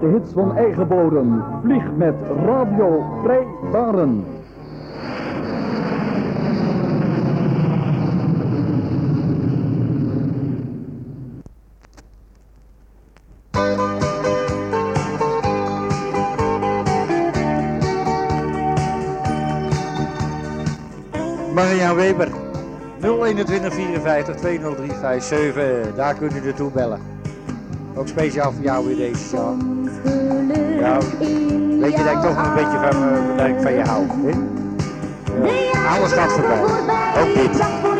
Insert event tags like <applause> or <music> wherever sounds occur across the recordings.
de hits van eigen bodem. Vlieg met Radio Vrijbaren. Marian Weber, 021 54 daar kunt u naartoe bellen. Ook speciaal voor jou weer deze zaal. Ja, weet je dat ik toch nog een beetje van, eh, van je hou. Alles gaat voorbij. Ook dit.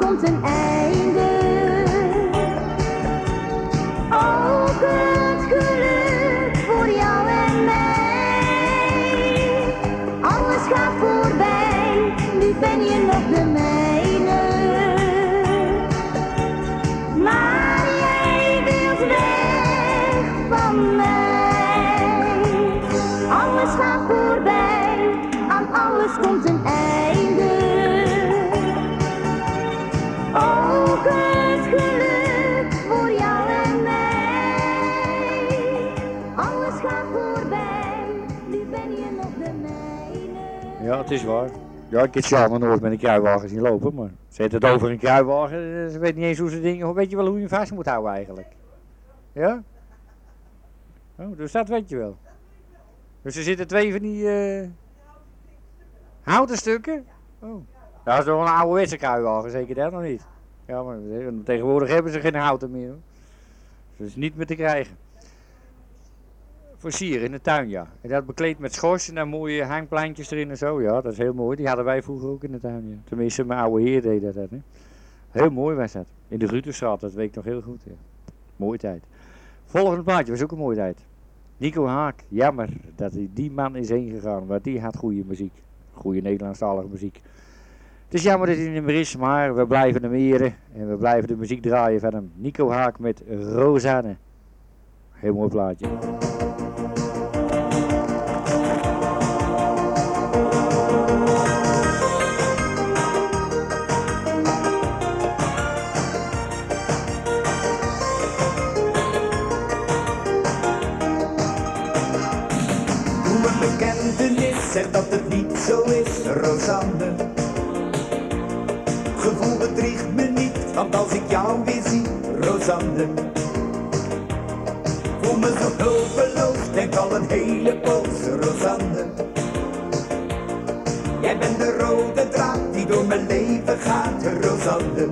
Komt een einde. Ook het geluk voor jou en mij. Alles gaat voorbij, nu ben je nog de mijne. Maar jij wilt weg van mij. Alles gaat voorbij, aan alles komt een einde. Het is waar. Ja, ik heb Sjaan nog nooit met een kruiwagen zien lopen, maar zet het over een kruiwagen, ze weet niet eens hoe ze dingen, weet je wel hoe je hem vast moet houden eigenlijk? Ja? Oh, dus dat weet je wel. Dus er zitten twee van die eh houten stukken? Oh. Dat is toch een ouderwetse kruiwagen, zeker dat nog niet? Ja, maar eh, tegenwoordig hebben ze geen houten meer. Dat is niet meer te krijgen. Voor sier in de tuin, ja. En dat bekleed met schors en mooie hangplantjes erin en zo. Ja, dat is heel mooi. Die hadden wij vroeger ook in de tuin. Tenminste, mijn oude heer deed dat. Hè. Heel mooi was dat. In de Ruterstraat, dat weet ik nog heel goed. Ja. Mooie tijd. Volgende plaatje was ook een mooie tijd. Nico Haak, jammer dat die man is heen gegaan, want die had goede muziek. Goede Nederlandstalige muziek. Het is jammer dat hij niet meer is, maar we blijven hem eren en we blijven de muziek draaien van hem. Nico Haak met Rosanne. Heel mooi plaatje. Zeg dat het niet zo is, Rosanne. Gevoel bedriegt me niet, want als ik jou weer zie, Rosanne. Voel me zo hulpeloos, denk al een hele poos, Rosanne. Jij bent de rode draad die door mijn leven gaat, Rosanne.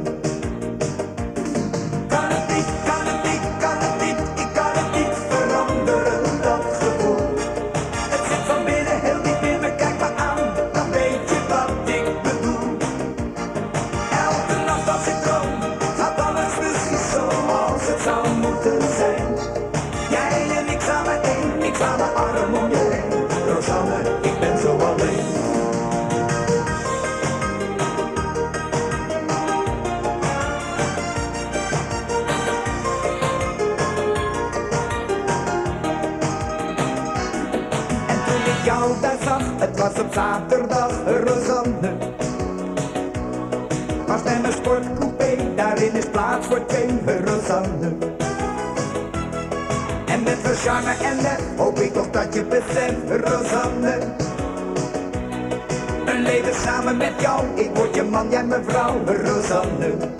Was op zaterdag, Rosanne. Was bij mijn sportcoupé, daarin is plaats voor twee, Rosanne. En met charme en lef, hoop ik toch dat je beseft, Rosanne. Een leven samen met jou, ik word je man, jij mijn vrouw, Rosanne.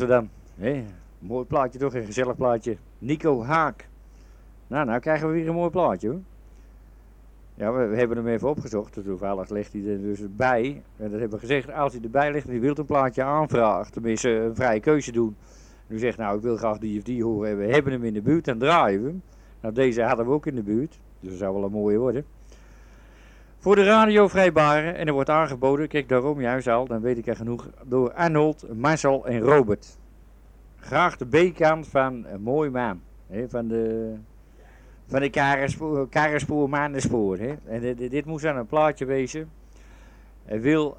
Hé, mooi plaatje toch, een gezellig plaatje. Nico Haak. Nou, nou krijgen we weer een mooi plaatje hoor. Ja, we, hebben hem even opgezocht. dus Toevallig ligt hij er dus bij. En dat hebben we gezegd, als hij erbij ligt en hij wil een plaatje aanvragen, tenminste een vrije keuze doen. En u zegt, nou ik wil graag die of die horen. En we hebben hem in de buurt, dan draaien we hem. Nou, deze hadden we ook in de buurt. Dus dat zou wel een mooie worden. Voor de radio vrijbaren en er wordt aangeboden, kijk daarom juist al, dan weet ik er genoeg, door Arnold, Marcel en Robert. Graag de B-kant van een mooi maan, hè, van de, van de karenspoor, maandenspoor. Hè. En dit, moest dan een plaatje wezen. Hij wil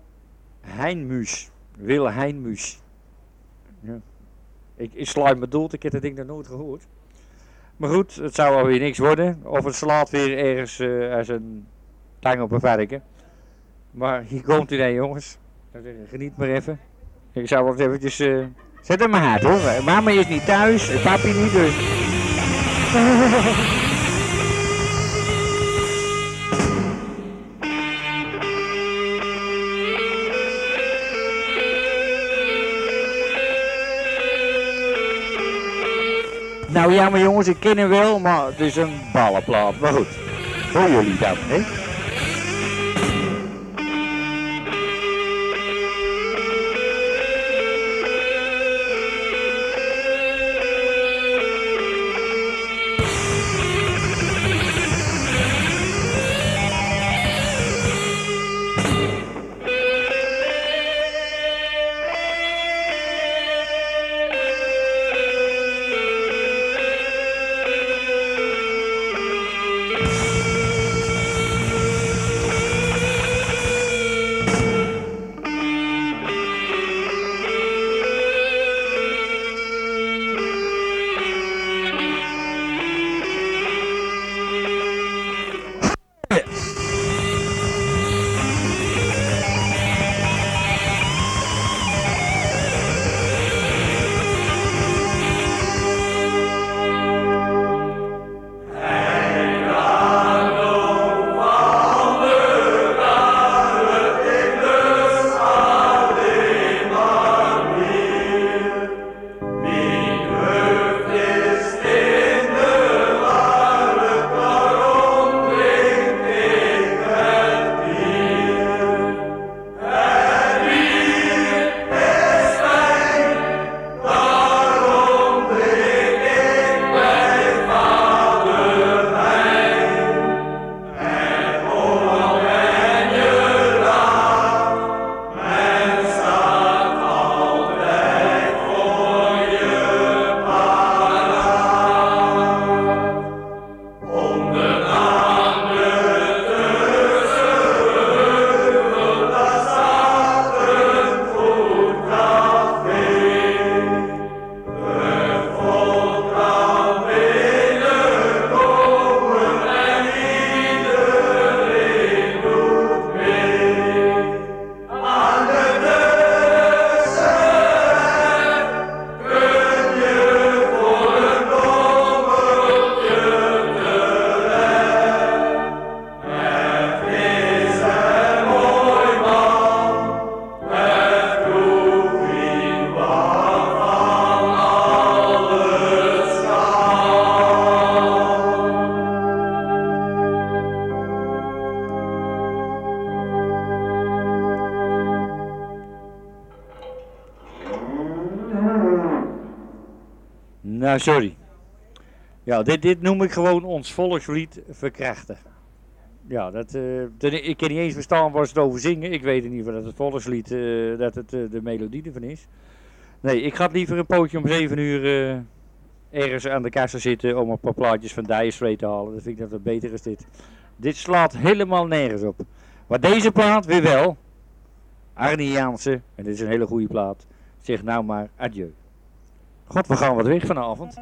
Heinmuus. Wille Heinmuus. Ja. Ik, ik sluit me dood, ik heb dat ding nog nooit gehoord. Maar goed, het zou alweer niks worden. Of het slaat weer ergens eh, als een tang op een varken. Maar hier komt hij dan jongens. Geniet maar even. Ik zou wel eventjes... eh, zet hem maar hard hoor. Mama is niet thuis, papi niet dus. Nou ja, maar jongens, ik ken hem wel, maar het is een ballenplaat. Maar goed, voor jullie dan, hè? Sorry. Ja, dit, dit noem ik gewoon ons volkslied verkrachten. Ja, dat, eh, ik kan niet eens verstaan waar ze het over zingen. Ik weet niet of dat het volkslied, eh, dat het eh, de melodie ervan is. Nee, ik ga liever een pootje om 7 uur ergens aan de kassa zitten om een paar plaatjes van Dire te halen. Dat vind ik dat wat beter is dit. Dit slaat helemaal nergens op. Maar deze plaat weer wel. Arnie en dit is een hele goede plaat. Zeg nou maar adieu. God, we gaan wat weg vanavond.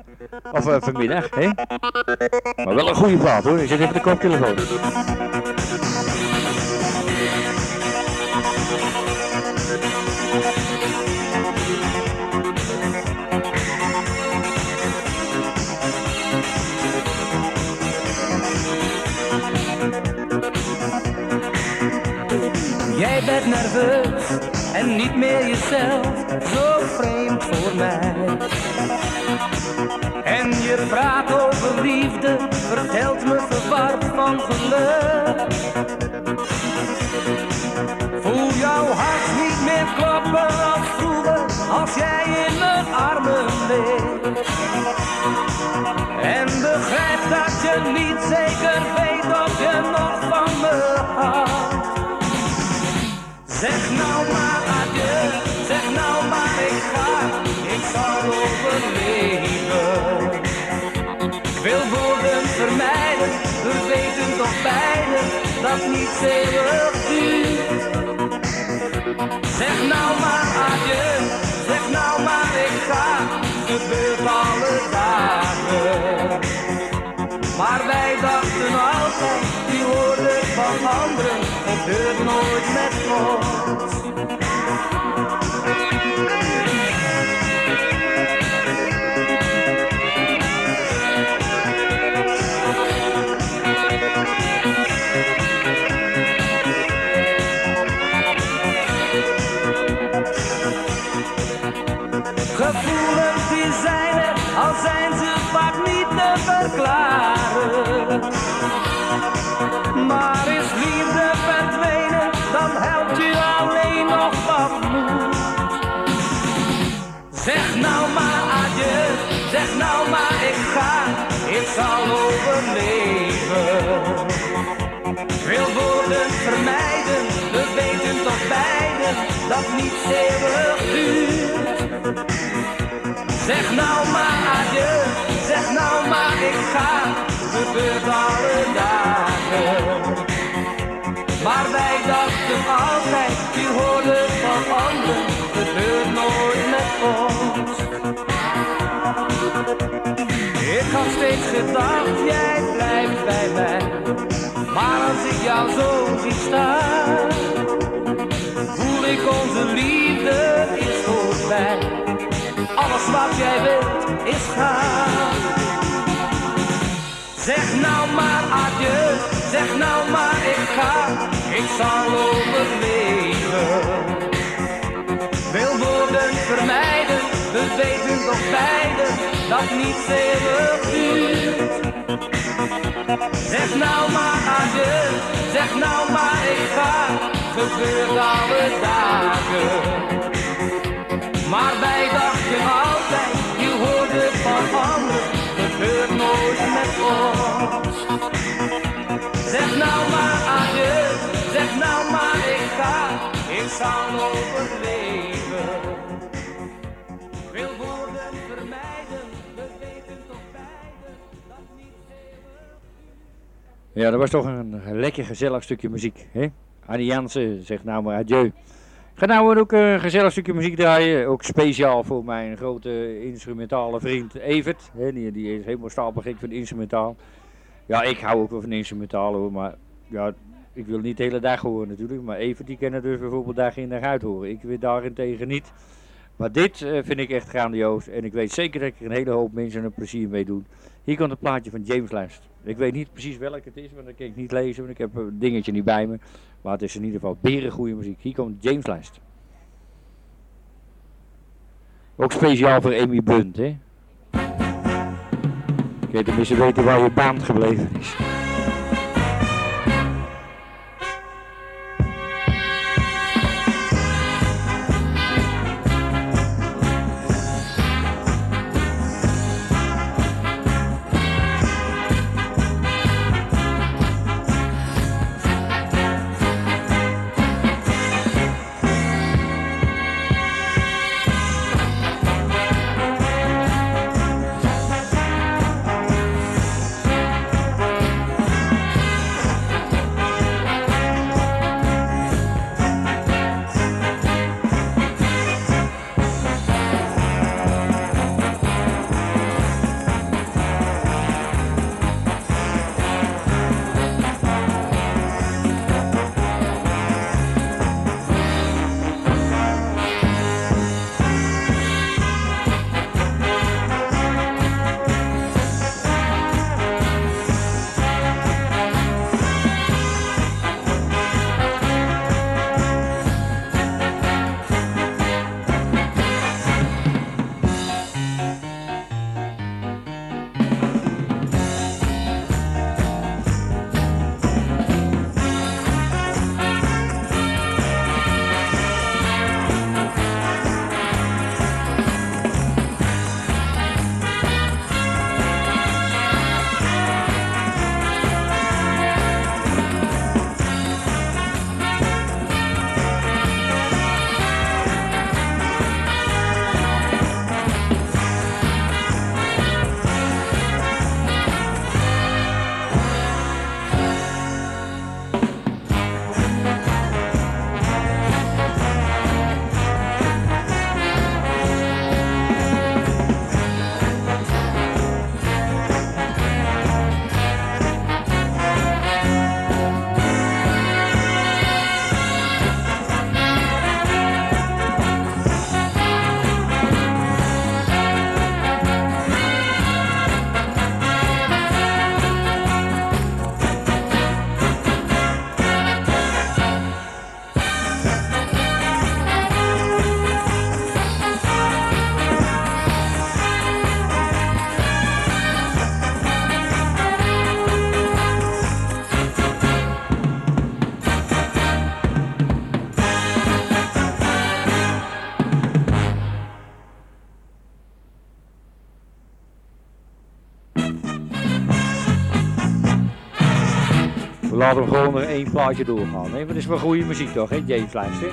Of eh, vanmiddag, hè? Maar wel een goede plaat hoor. Ik zit even de koptelefoon. Jij bent nerveus en niet meer jezelf, zo vreemd voor mij. Je praat over liefde, vertelt me verward van geluk. Voel jouw hart niet meer kloppen als vroeger, als jij in mijn armen ligt. Zeg nou maar adieu, zeg nou maar ik ga, gebeurt alle dagen. Maar wij dachten altijd, die hoorden van anderen, gebeurt nooit met ons. Wil woorden vermijden, we weten toch beiden dat niets eeuwig duurt. Zeg nou maar adieu, zeg nou maar ik ga, gebeurt alle dagen. Maar wij dachten altijd, je hoorde van anderen, gebeurt nooit met ons. Ik had steeds gedacht, jij blijft bij mij, maar als ik jou zo zie staan, voel ik onze liefde is voorbij. Alles wat jij wilt is gaan. Zeg nou maar adieu, zeg nou maar ik ga, ik zal overleven. Wil woorden vermijden, we weten toch beiden dat niets eeuwig duurt. Zeg nou maar adieu, zeg nou maar ik ga, gebeurt alle dagen. Maar wij dachten altijd, je hoorde van anderen, gebeurt nooit met ons. Zeg nou maar adieu, zeg nou maar ik ga, ik zal overleven. Ja, dat was toch een lekker gezellig stukje muziek. Hè? Annie Jansen zegt nou maar adieu. Ik ga nou ook een gezellig stukje muziek draaien. Ook speciaal voor mijn grote instrumentale vriend Evert. Hè? Die, die is helemaal stapelgek van instrumentaal. Ja, ik hou ook wel van instrumentaal hoor. Maar ja, ik wil niet de hele dag horen natuurlijk. Maar Evert die kennen dus bijvoorbeeld dag in dag uit horen. Ik wil daarentegen niet. Maar dit eh, vind ik echt grandioos. En ik weet zeker dat ik er een hele hoop mensen een plezier mee doe. Hier komt het plaatje van James Last. Ik weet niet precies welk het is, want dat kan ik niet lezen. Want ik heb een dingetje niet bij me. Maar het is in ieder geval berengoede muziek. Hier komt James Last. Ook speciaal voor Amy Bunt, hè? Ik weet tenminste weten waar je baan gebleven is. Laat hem gewoon nog één plaatje doorgaan. Want het is wel goede muziek toch, hè, James Luister?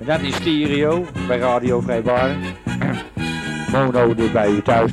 En dat is stereo bij Radio Vrijbaar. Mono <clears throat> bij u thuis.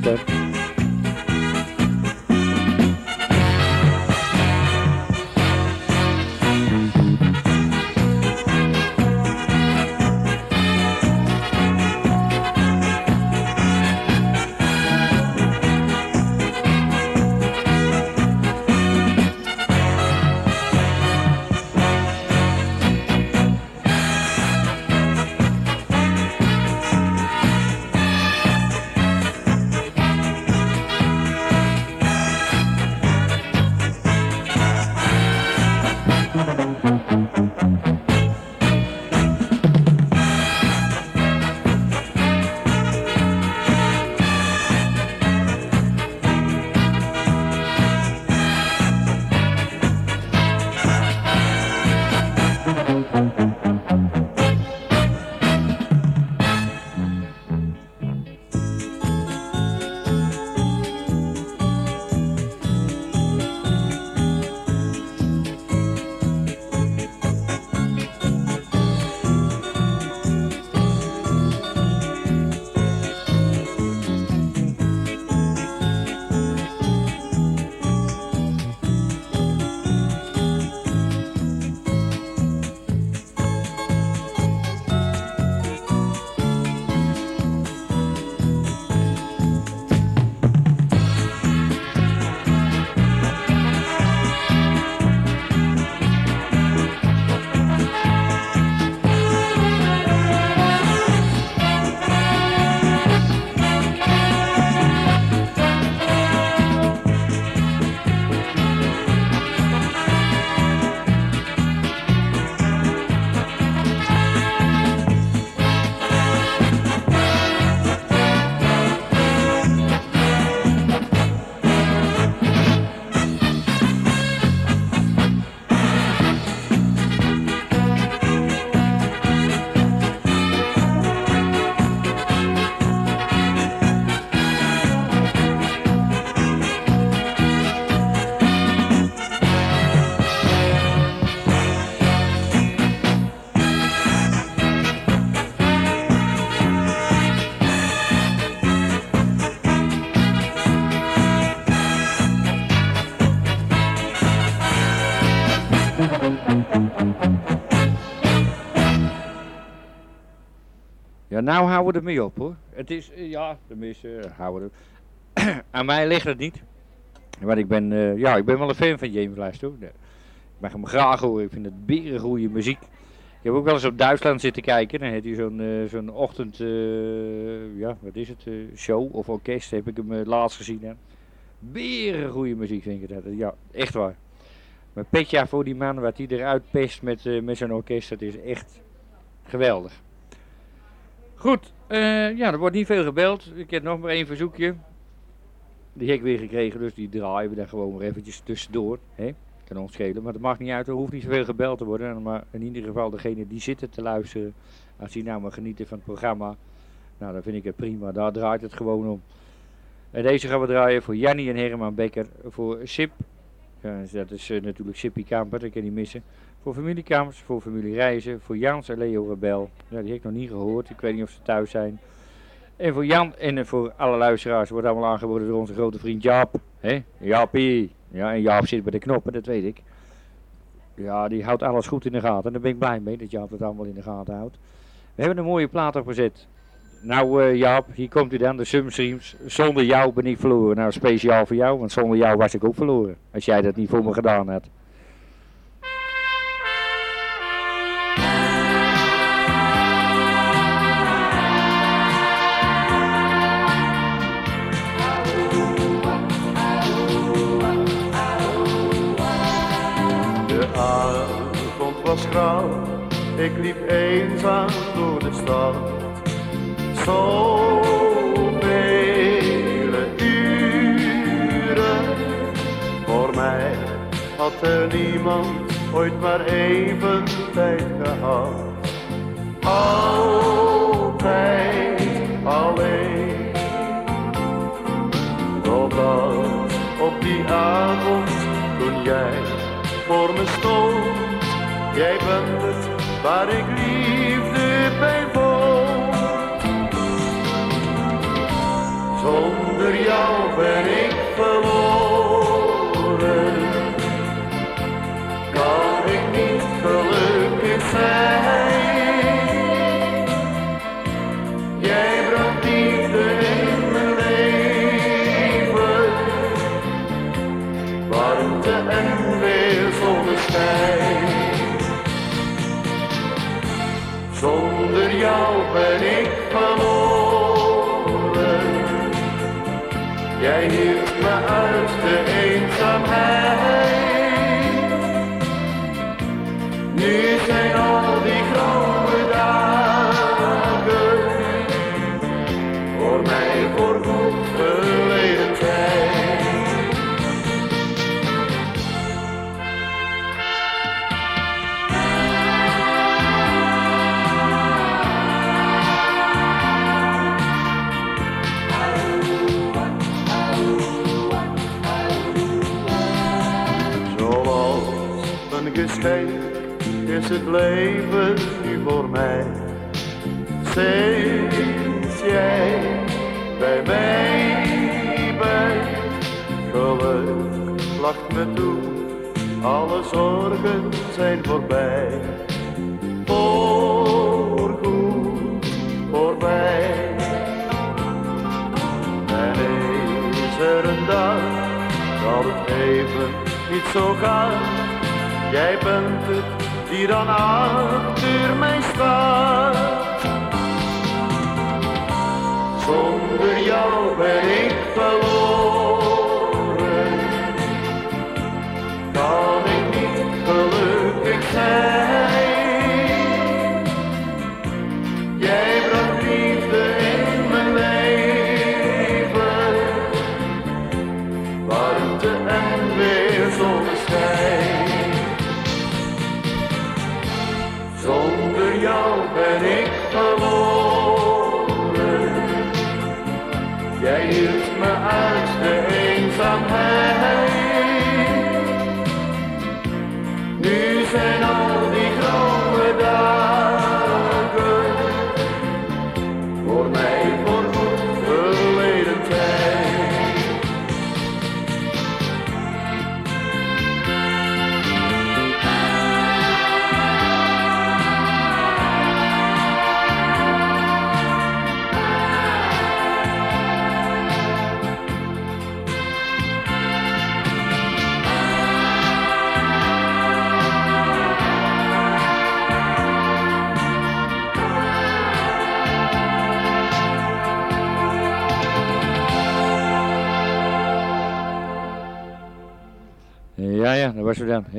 Ja, nou houden we ermee op hoor. Het is, eh, ja, tenminste, uh, houden er. <clears throat> Aan mij ligt het niet. Want ik ben, uh, ja, ik ben wel een fan van James Last hoor. Ik mag hem graag horen. Ik vind het beren goede muziek. Ik heb ook wel eens op Duitsland zitten kijken. Dan heeft hij zo'n zo'n ochtend, ja, wat is het, show of orkest. Heb ik hem laatst gezien. Hè. Beren muziek vind ik dat. Ja, echt waar. Maar petje voor die man, wat hij eruit pest met, met zijn orkest, dat is echt geweldig. Goed, uh, ja, er wordt niet veel gebeld. Ik heb nog maar één verzoekje. Die heb ik weer gekregen, dus die draaien we dan gewoon maar eventjes tussendoor. Hè? Kan ons schelen, maar dat mag niet uit. Er hoeft niet zoveel gebeld te worden. Maar in ieder geval degene die zitten te luisteren, als die nou maar genieten van het programma. Nou, dan vind ik het prima. Daar draait het gewoon om. En deze gaan we draaien voor Jannie en Herman Becker. Voor Sip. Ja, dat is uh, natuurlijk Sippy Kamper, dat kan niet missen. Voor familiekamers, voor familiereizen, voor Jans en Leo Rebel. Ja, die heb ik nog niet gehoord. Ik weet niet of ze thuis zijn. En voor Jan en voor alle luisteraars wordt allemaal aangeboden door onze grote vriend Jaap. Hè? Jaapie. Ja, en Jaap zit bij de knoppen, dat weet ik. Ja, die houdt alles goed in de gaten. En daar ben ik blij mee dat Jaap het allemaal in de gaten houdt. We hebben een mooie plaat opgezet. Nou uh, Jaap, hier komt u dan, de Sumstreams. Zonder jou ben ik verloren. Nou, speciaal voor jou, want zonder jou was ik ook verloren. Als jij dat niet voor me gedaan had. was grauw, ik liep eenzaam door de stad. Zoveel uren, voor mij had er niemand ooit maar even tijd gehad. Altijd alleen, totdat op die avond toen jij voor me stond Jij bent het waar ik liefde Zonder jou ben ik verloren. Kan ik niet gelukkig zijn. Jij brengt liefde in mijn leven. Warmte en weer zonneschijn. Zonder jou ben ik verloren. Jij hield me uit de eenzaamheid.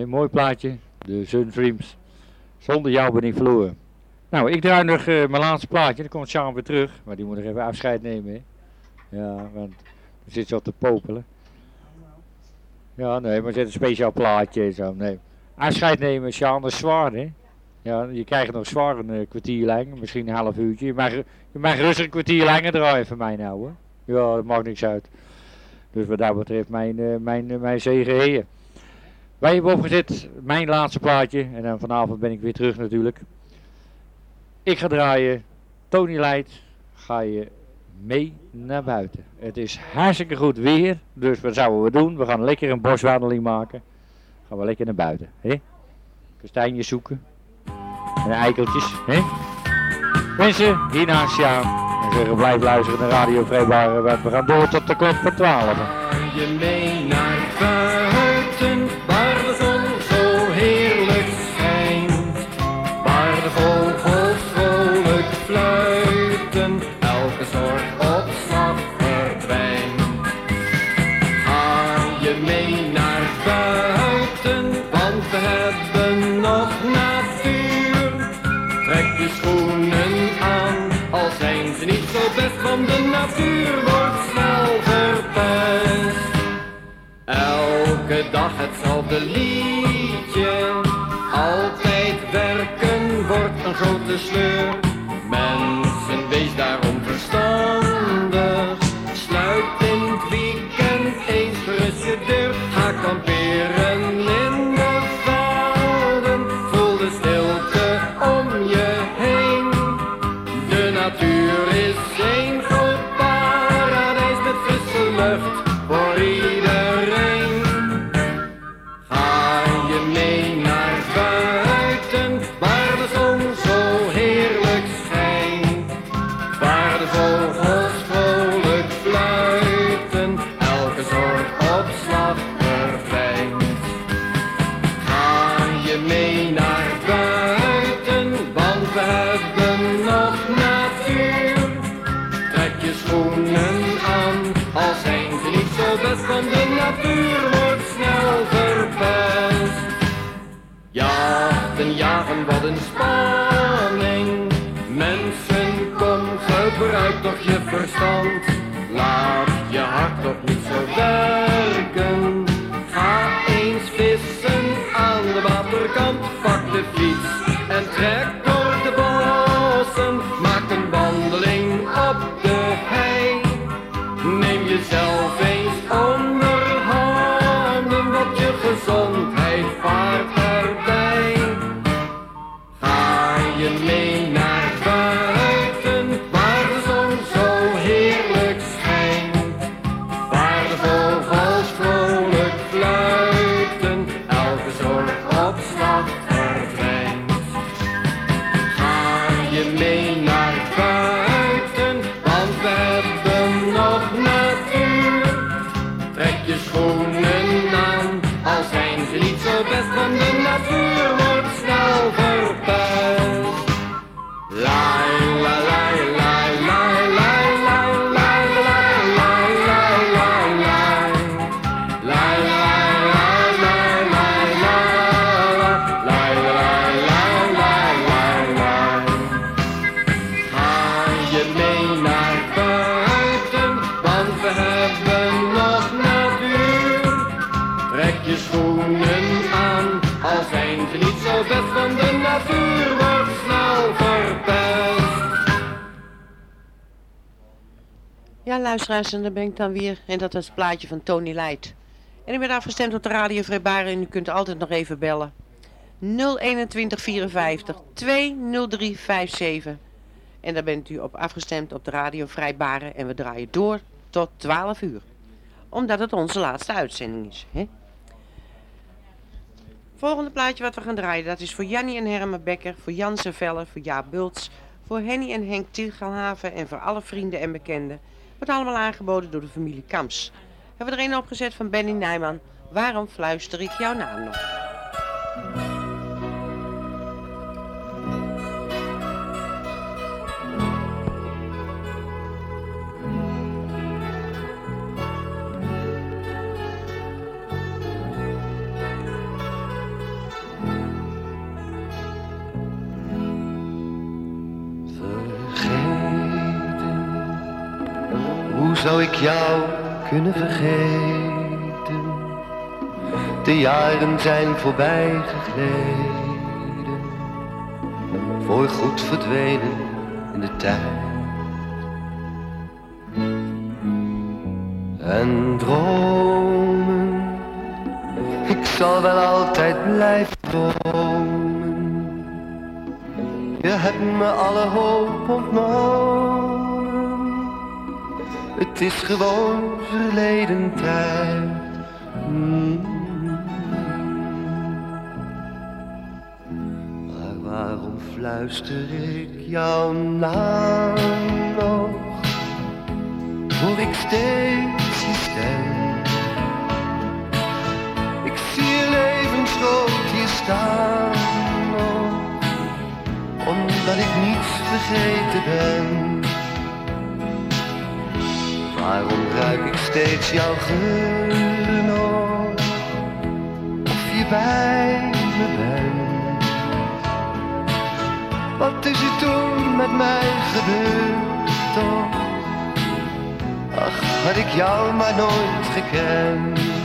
Mooi plaatje. De Sunstreams. Zonder jou ben ik verloren. Nou, ik draai nog eh, mijn laatste plaatje. Dan komt Sjaan weer terug. Maar die moet nog even afscheid nemen. Ja, want dan zit al te popelen. Ja, nee, maar zet een speciaal plaatje en zo. Nee. Afscheid nemen, Sjaan, dat is zwaar, hè. Ja, je krijgt nog zwaar een eh, kwartier lang. Misschien een half uurtje. Je mag, je mag rustig een kwartier langer draaien voor mij nou, hoor. Ja, dat maakt niks uit. Dus wat dat betreft, mijn, eh, mijn, mijn zegen. Wij hebben opgezet mijn laatste plaatje. En dan vanavond ben ik weer terug natuurlijk. Ik ga draaien. Tony Light, ga je mee naar buiten. Het is hartstikke goed weer. Dus wat zouden we doen? We gaan lekker een boswandeling maken. Gaan we lekker naar buiten. Hè? Kastijntjes zoeken. En eikeltjes. Hè? Mensen, hiernaast Sjaan. En zeggen blijf luisteren naar Radio Vrijbare. Want we gaan door tot de klok van 12. De natuur wordt snel verpest. Elke dag hetzelfde liedje, altijd werken wordt een grote sleur. Mensen, wees daarom verstandig, Laat je hart toch niet zo werken. Ga eens vissen aan de waterkant. Pak de fiets en trek luisteraars, en dan ben ik dan weer. En dat was het plaatje van Tony Light. En ik ben afgestemd op de Radio Vrijbaren en u kunt altijd nog even bellen. 021 54 203 57. En daar bent u op afgestemd op de Radio Vrijbaren en we draaien door tot 12 uur. Omdat het onze laatste uitzending is. Hè? Volgende plaatje wat we gaan draaien, dat is voor Jannie en Herme Becker, voor Jan Velle, voor Jaap Bults, voor Henny en Henk Tilgelhaven en voor alle vrienden en bekenden. Wordt allemaal aangeboden door de familie Kams. Hebben we er een opgezet van Benny Nijman. Waarom fluister ik jouw naam nog? Zou ik jou kunnen vergeten? De jaren zijn voorbij gegleden, voor goed verdwenen in de tijd. En dromen, ik zal wel altijd blijven dromen. Je hebt me alle hoop ontnomen. Het is gewoon verleden tijd. Mm. Maar waarom fluister ik jouw naam nog? Hoor ik steeds je stem? Ik zie je levensgroot hier staan omdat ik niets vergeten ben. Waarom ruik ik steeds jouw geur nog? Of je bij me bent? Wat is er toen met mij gebeurd toch? Ach, had ik jou maar nooit gekend.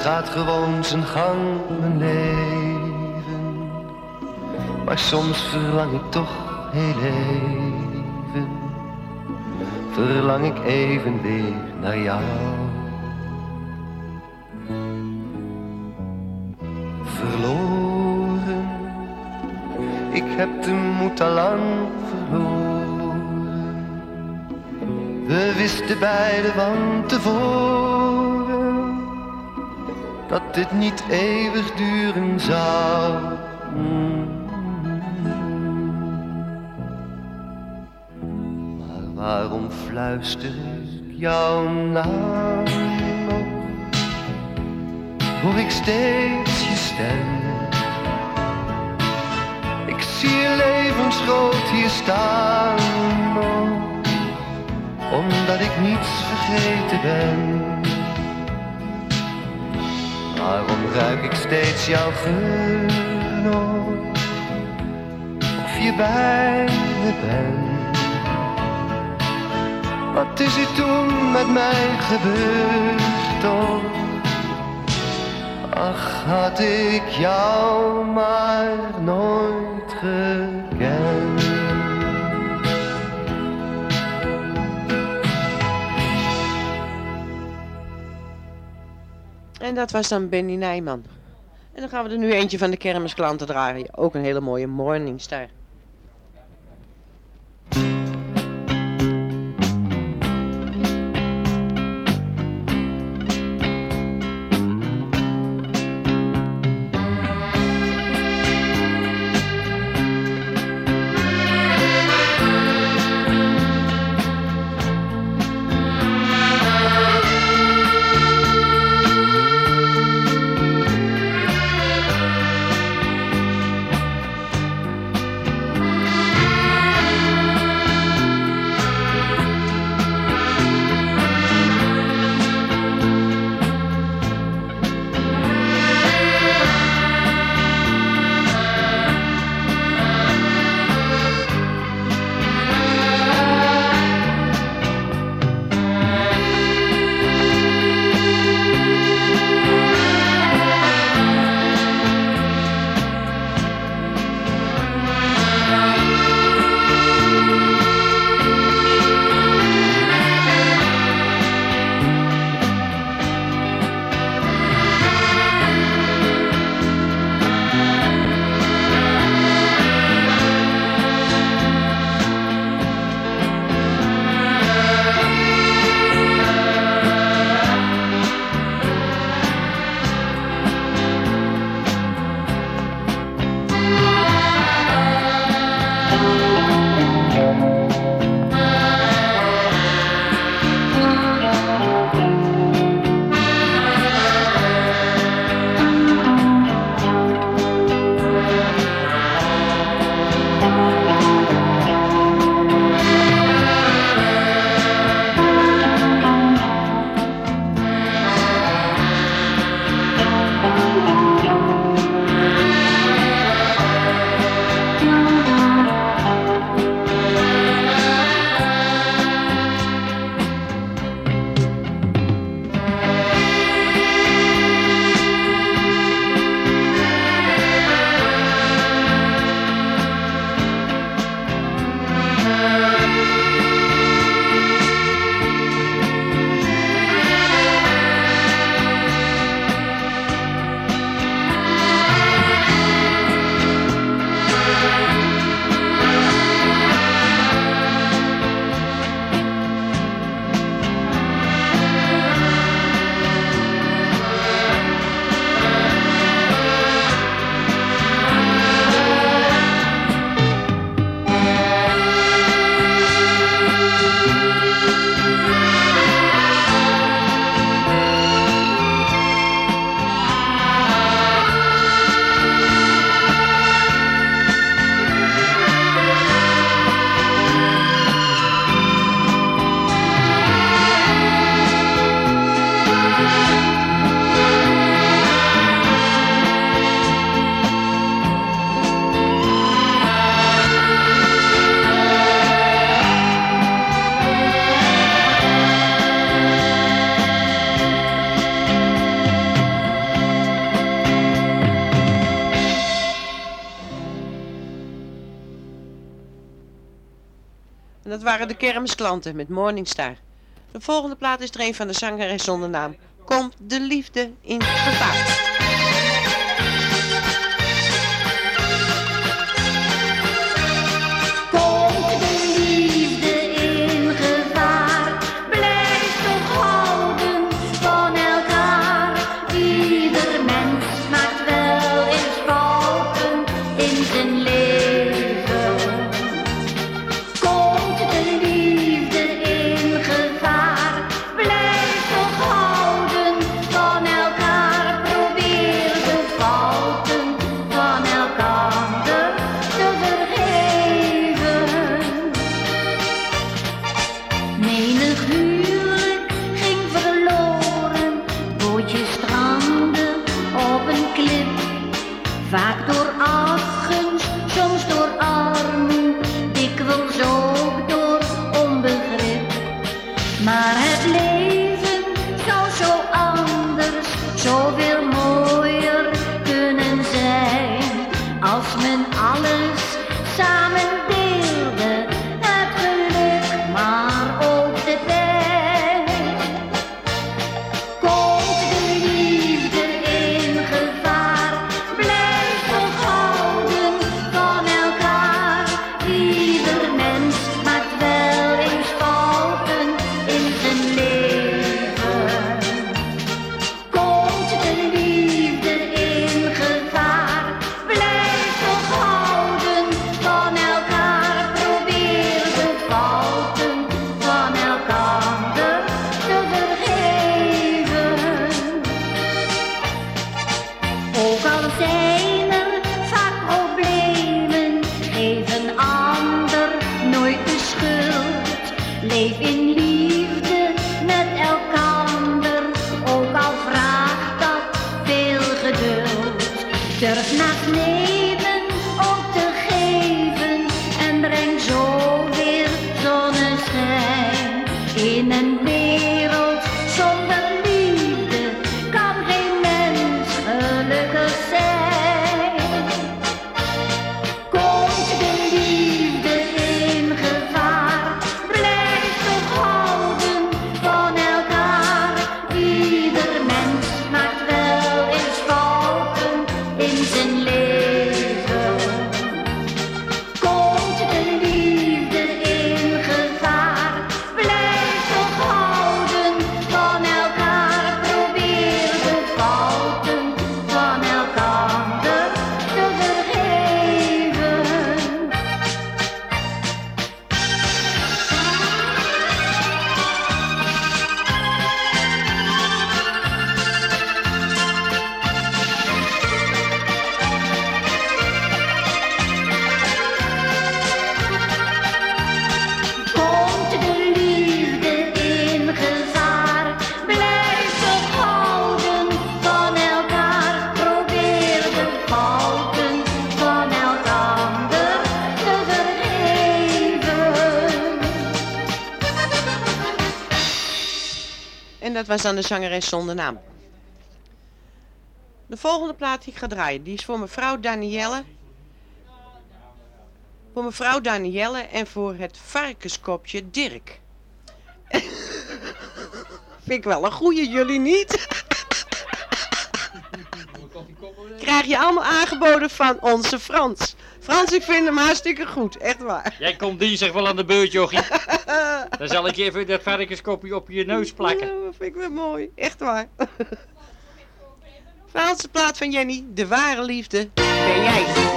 Gaat gewoon zijn gang, mijn leven. Maar soms verlang ik toch heel even. Verlang ik even weer naar jou. Verloren, ik heb de moed al lang verloren. We wisten beiden van tevoren dat dit niet eeuwig duren zou. Maar waarom fluister ik jouw naam nog? Hoor ik steeds je stem? Ik zie je levensgroot hier staan omdat ik niets vergeten ben. Ruik ik steeds jouw geur nog? Of je bij me bent? Wat is er toen met mij gebeurd toch? Ach, had ik jou maar nooit gekend. En dat was dan Benny Nijman. En dan gaan we er nu eentje van de kermisklanten draaien. Ook een hele mooie Morningstar. de kermisklanten met Morningstar. De volgende plaat is er een van de zangeres zonder naam. Komt de liefde in gevaar. En dat was dan de zangeres zonder naam. De volgende plaat die ik ga draaien, die is voor mevrouw Danielle. Voor mevrouw Danielle en voor het varkenskopje Dirk. <laughs> Vind ik wel een goeie, jullie niet? <laughs> Krijg je allemaal aangeboden van onze Frans. Frans, ik vind hem hartstikke goed, echt waar. Jij komt dinsdag wel aan de beurt, jochie. <laughs> Dan zal ik je even dat varkenskopje op je neus plakken. Dat vind ik wel mooi, echt waar. Franse plaat van Jenny, de ware liefde ben jij.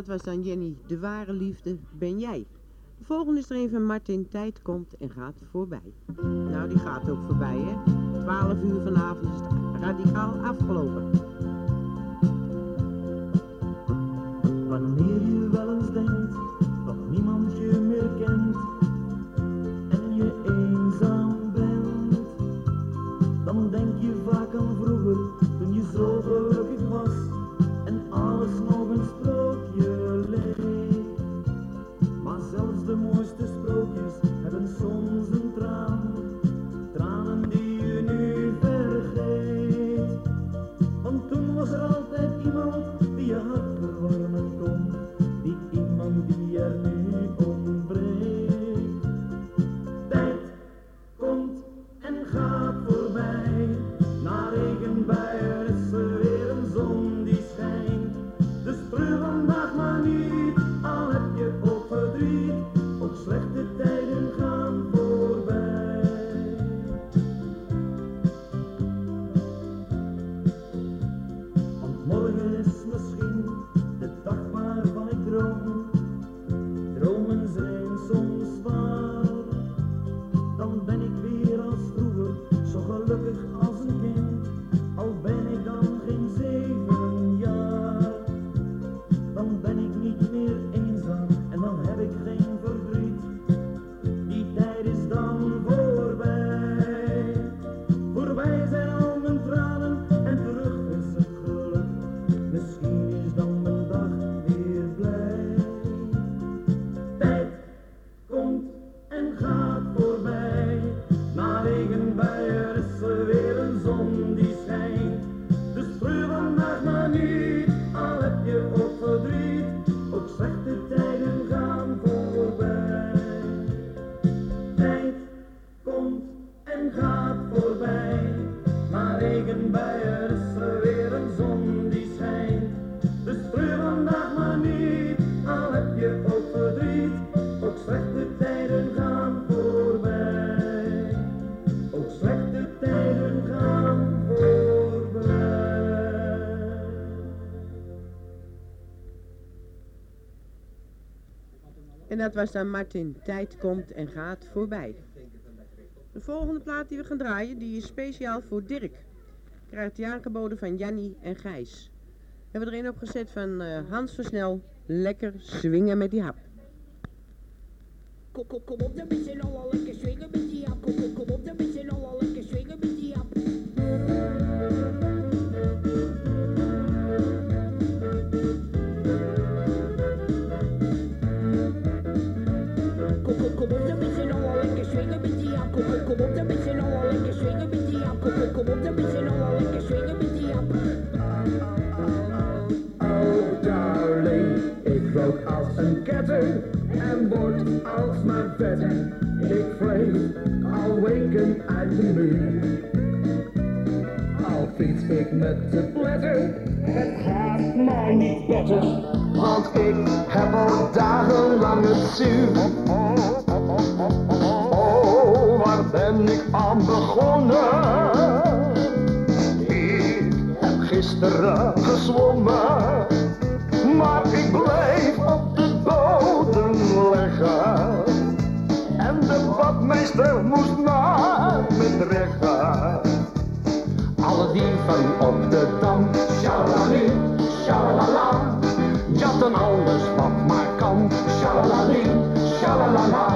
dat was dan Jenny, de ware liefde ben jij. De volgende is er even van Martin, tijd komt en gaat voorbij. Nou, die gaat ook voorbij, hè. 12 uur vanavond is het radicaal afgelopen. Wanneer je wel eens denkt dat niemand je meer kent en je eenzaam bent, dan denk je vaak aan vroeger toen je zo gelukkig Dat was dan Martin. Tijd komt en gaat voorbij. De volgende plaat die we gaan draaien, die is speciaal voor Dirk. Krijgt hij aangeboden van Janny en Gijs. Hebben we er een opgezet van uh, Hans Versnel. Lekker swingen met die hap. Kom, op. Kom, op, dan ben je nou al lekker swingen met die jap. Kom, kom, kom op, dan ben je nou al lekker swingen met die jap. Oh darling, ik rook als een ketter en word alsmaar vetter. Ik vrees al weken uit de muur. Al fiets ik met de pletter, het gaat mij niet beter. Want ik heb al dagenlang het zuur. Ben ik aan begonnen? Ik heb gisteren gezwommen, maar ik bleef op de bodem liggen. En de badmeester moest naar me dreggen. Alle dieven op de dam, shalali, shalalala. Jatten alles wat maar kan, shalalali, shalalala,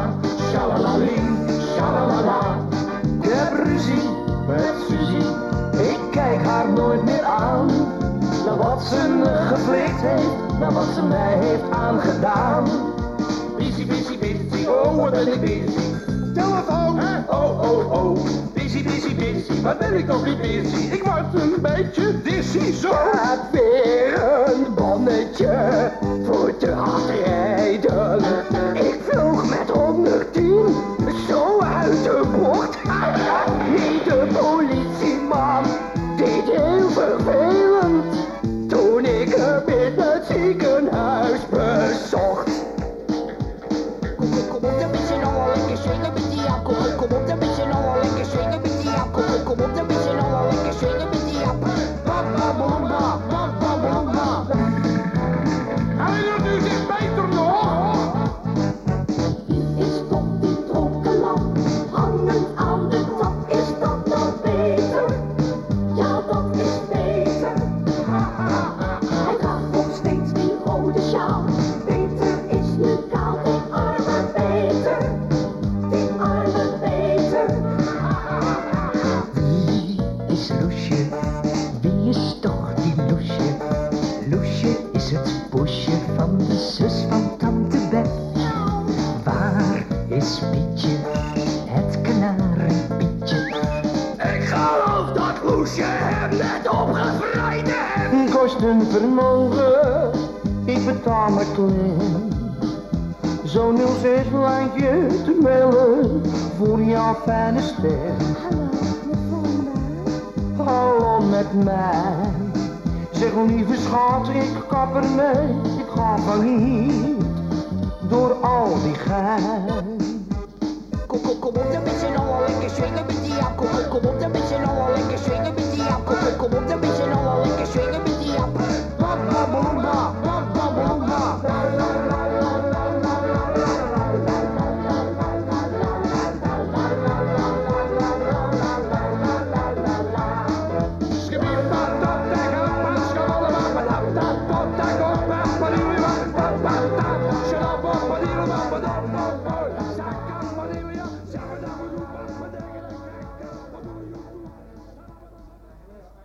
haar nooit meer aan. Naar wat ze me geflikt heeft, naar wat ze mij heeft aangedaan. Busy, busy, busy, oh wat ben ik busy. Telefoon, oh, oh, oh. Busy, busy, busy, wat ben ik toch niet busy? Ik word een beetje dizzy zo. Gaat weer een bonnetje voor te hard klein. Zo'n 06 lijntje te bellen voor jouw fijne ster. Hallo met mij. Zeg lieve schat, ik kap ermee. Ik ga hier door al die gein.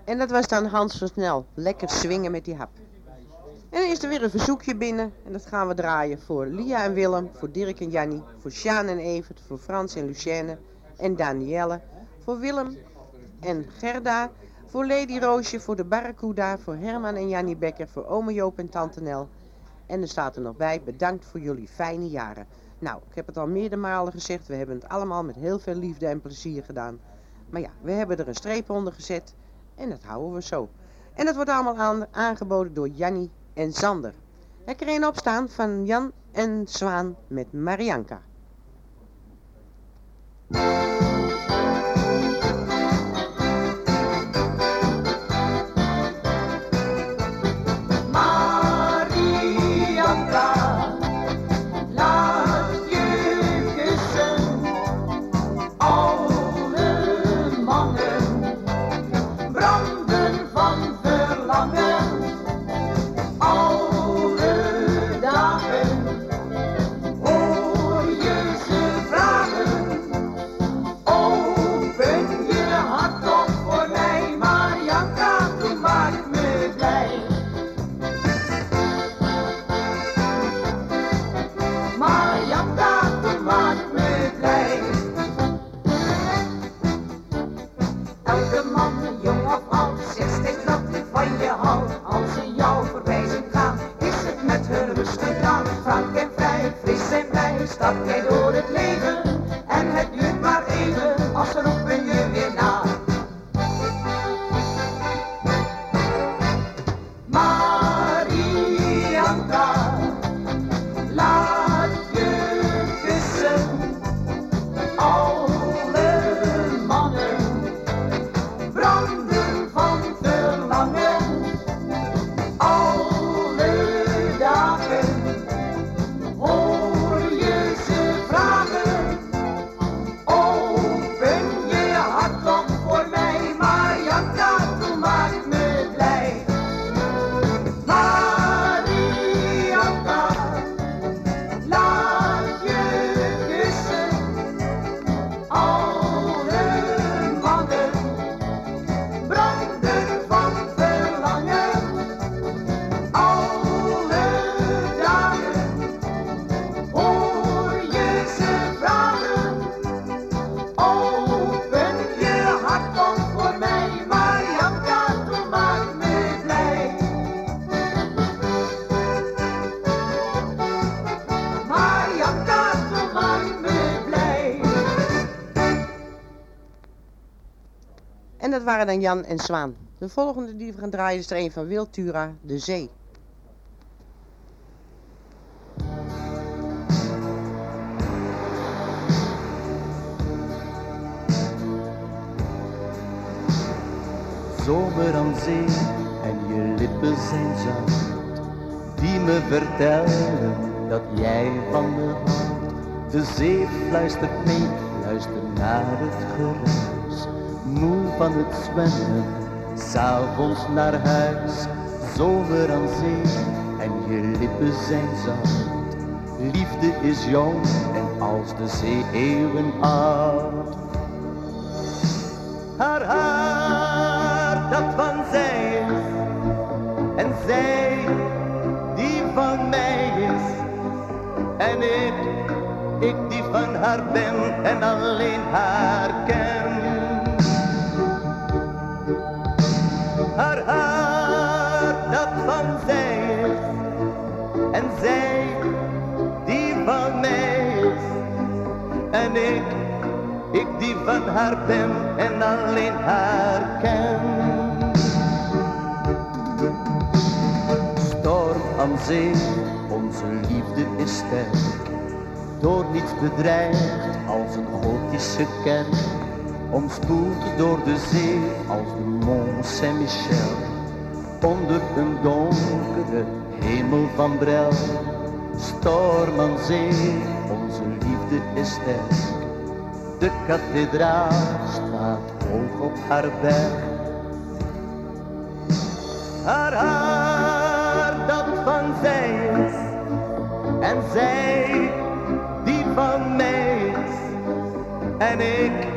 En dat was dan Hans van Snel. Lekker swingen met die hap. En dan is er weer een verzoekje binnen. En dat gaan we draaien voor Lia en Willem, voor Dirk en Jannie, voor Sjaan en Evert, voor Frans en Lucienne en Danielle, voor Willem en Gerda, voor Lady Roosje, voor de Barracuda, voor Herman en Jannie Becker, voor ome Joop en tante Nel. En er staat er nog bij, bedankt voor jullie fijne jaren. Nou, ik heb het al meerdere malen gezegd, we hebben het allemaal met heel veel liefde en plezier gedaan. Maar ja, we hebben er een streep onder gezet en dat houden we zo. En dat wordt allemaal aan- aangeboden door Jannie en Sander. Er kreeg een opstaan van Jan en Zwaan met. Marianka, dat waren dan Jan en Zwaan. De volgende die we gaan draaien is er een van Wiltura, De Zee. S'avonds naar huis. Zomer aan zee en je lippen zijn zacht, liefde is jong en als de zee eeuwen oud. Haar haar dat van zij is en zij die van mij is en ik, ik die van haar ben en alleen haar ken. Van haar ben en alleen haar ken. Storm aan zee, onze liefde is sterk, door niets bedreigd als een gotische kerk, omspoeld door de zee als de Mont Saint-Michel, onder een donkere hemel van brel. Storm aan zee, onze liefde is sterk. De kathedraal staat hoog op haar berg. Haar haar dat van zij is en zij die van mij is. En ik,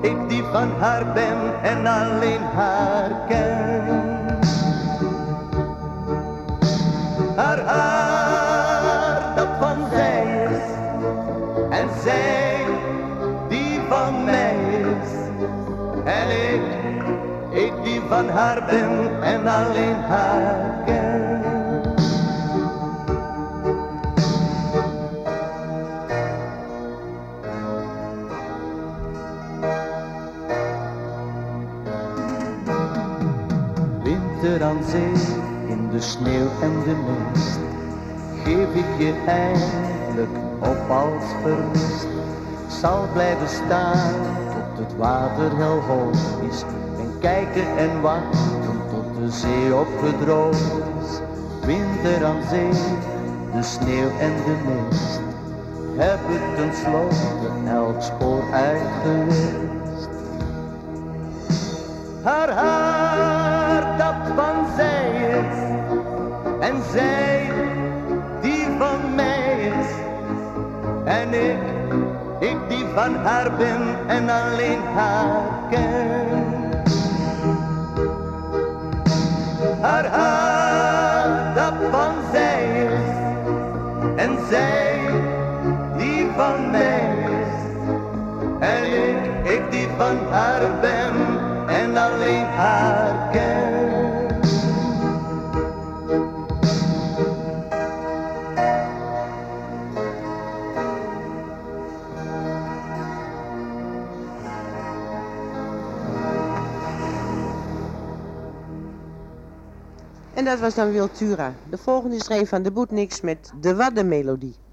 ik die van haar ben en alleen haar ken. Haar haar ben en alleen haar ken. Winter aan zee, in de sneeuw en de mist, geef ik je eindelijk op als vermist zal blijven staan tot het water heel hoog is kijken en wachten tot de zee opgedroogd. Winter aan zee, de sneeuw en de mist hebben tenslotte elk spoor uitgewist. Haar haar dat van zij is en zij die van mij is en ik ik die van haar ben en alleen haar ken. Haar haar dat van zij is en zij die van mij is. En ik, ik die van haar dat was dan Wiltura. De volgende is een van de Boetniks met de Waddenmelodie.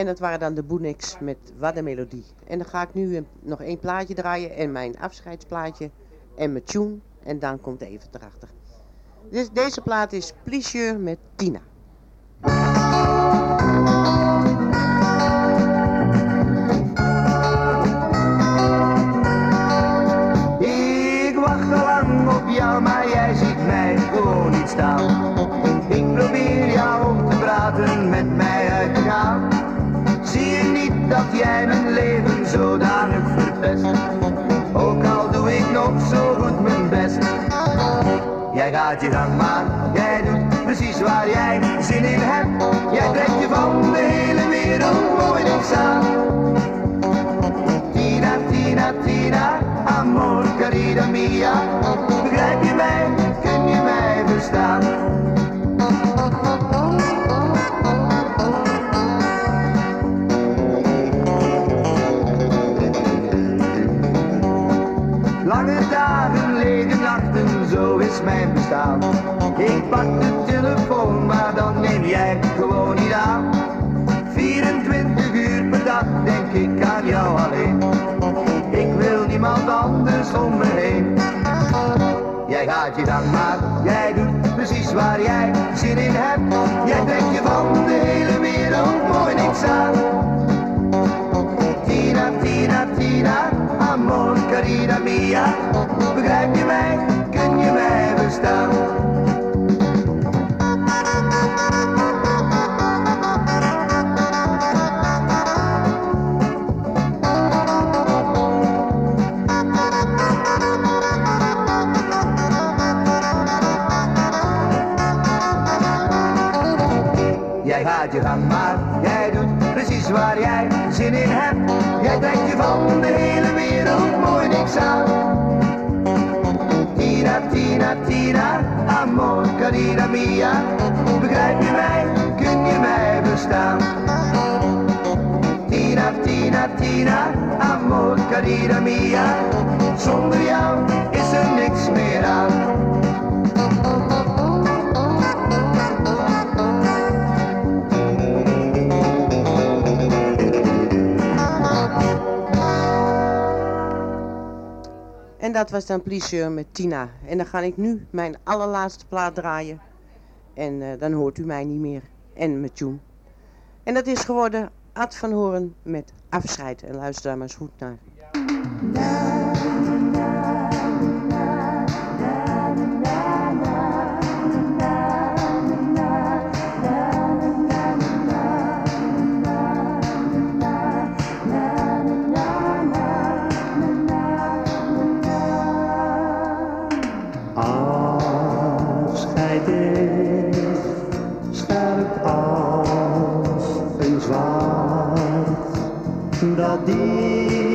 En dat waren dan de Boenix met Wat een Melodie. En dan ga ik nu nog één plaatje draaien en mijn afscheidsplaatje en mijn tune. En dan komt even erachter. Dus deze plaat is Plissure met Tina. Mijn leven zodanig verpest? Ook al doe ik nog zo goed mijn best. Jij gaat je gang maar, jij doet precies waar jij zin in hebt. Jij trekt je van de hele wereld mooi niks aan. Tina, Tina, Tina, amor, carita mia. Begrijp je mij, kun je mij verstaan? Ik pak de telefoon, maar dan neem jij gewoon niet aan. 24 uur per dag denk ik aan jou alleen. Ik wil niemand anders om me heen. Jij gaat je dan maar, jij doet precies waar jij zin in hebt. Jij trekt je van de hele wereld mooi niks aan. Amor, carina mia. Begrijp je mij, kun je mij verstaan? Waar jij zin in hebt. Jij trekt je van de hele wereld mooi niks aan. Tina, Tina, Tina, amor, carina mia. Begrijp je mij, kun je mij verstaan? Tina, Tina, Tina, amor, carina mia. Zonder jou is er niks meer aan. En dat was dan Plissure met Tina. En dan ga ik nu mijn allerlaatste plaat draaien. En eh, dan hoort u mij niet meer. En met tune. En dat is geworden Ad van Horen met Afscheid. En luister daar maar eens goed naar. Dat diepe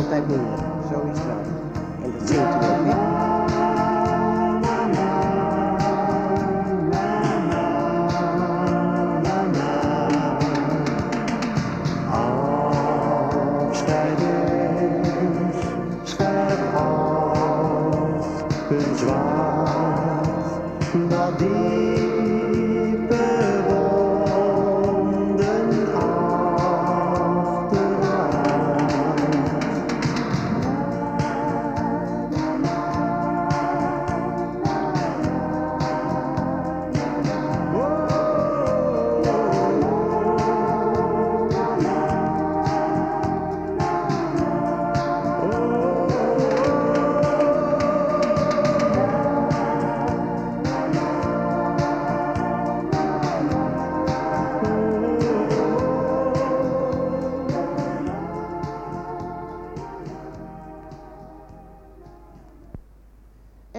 mensen is altijd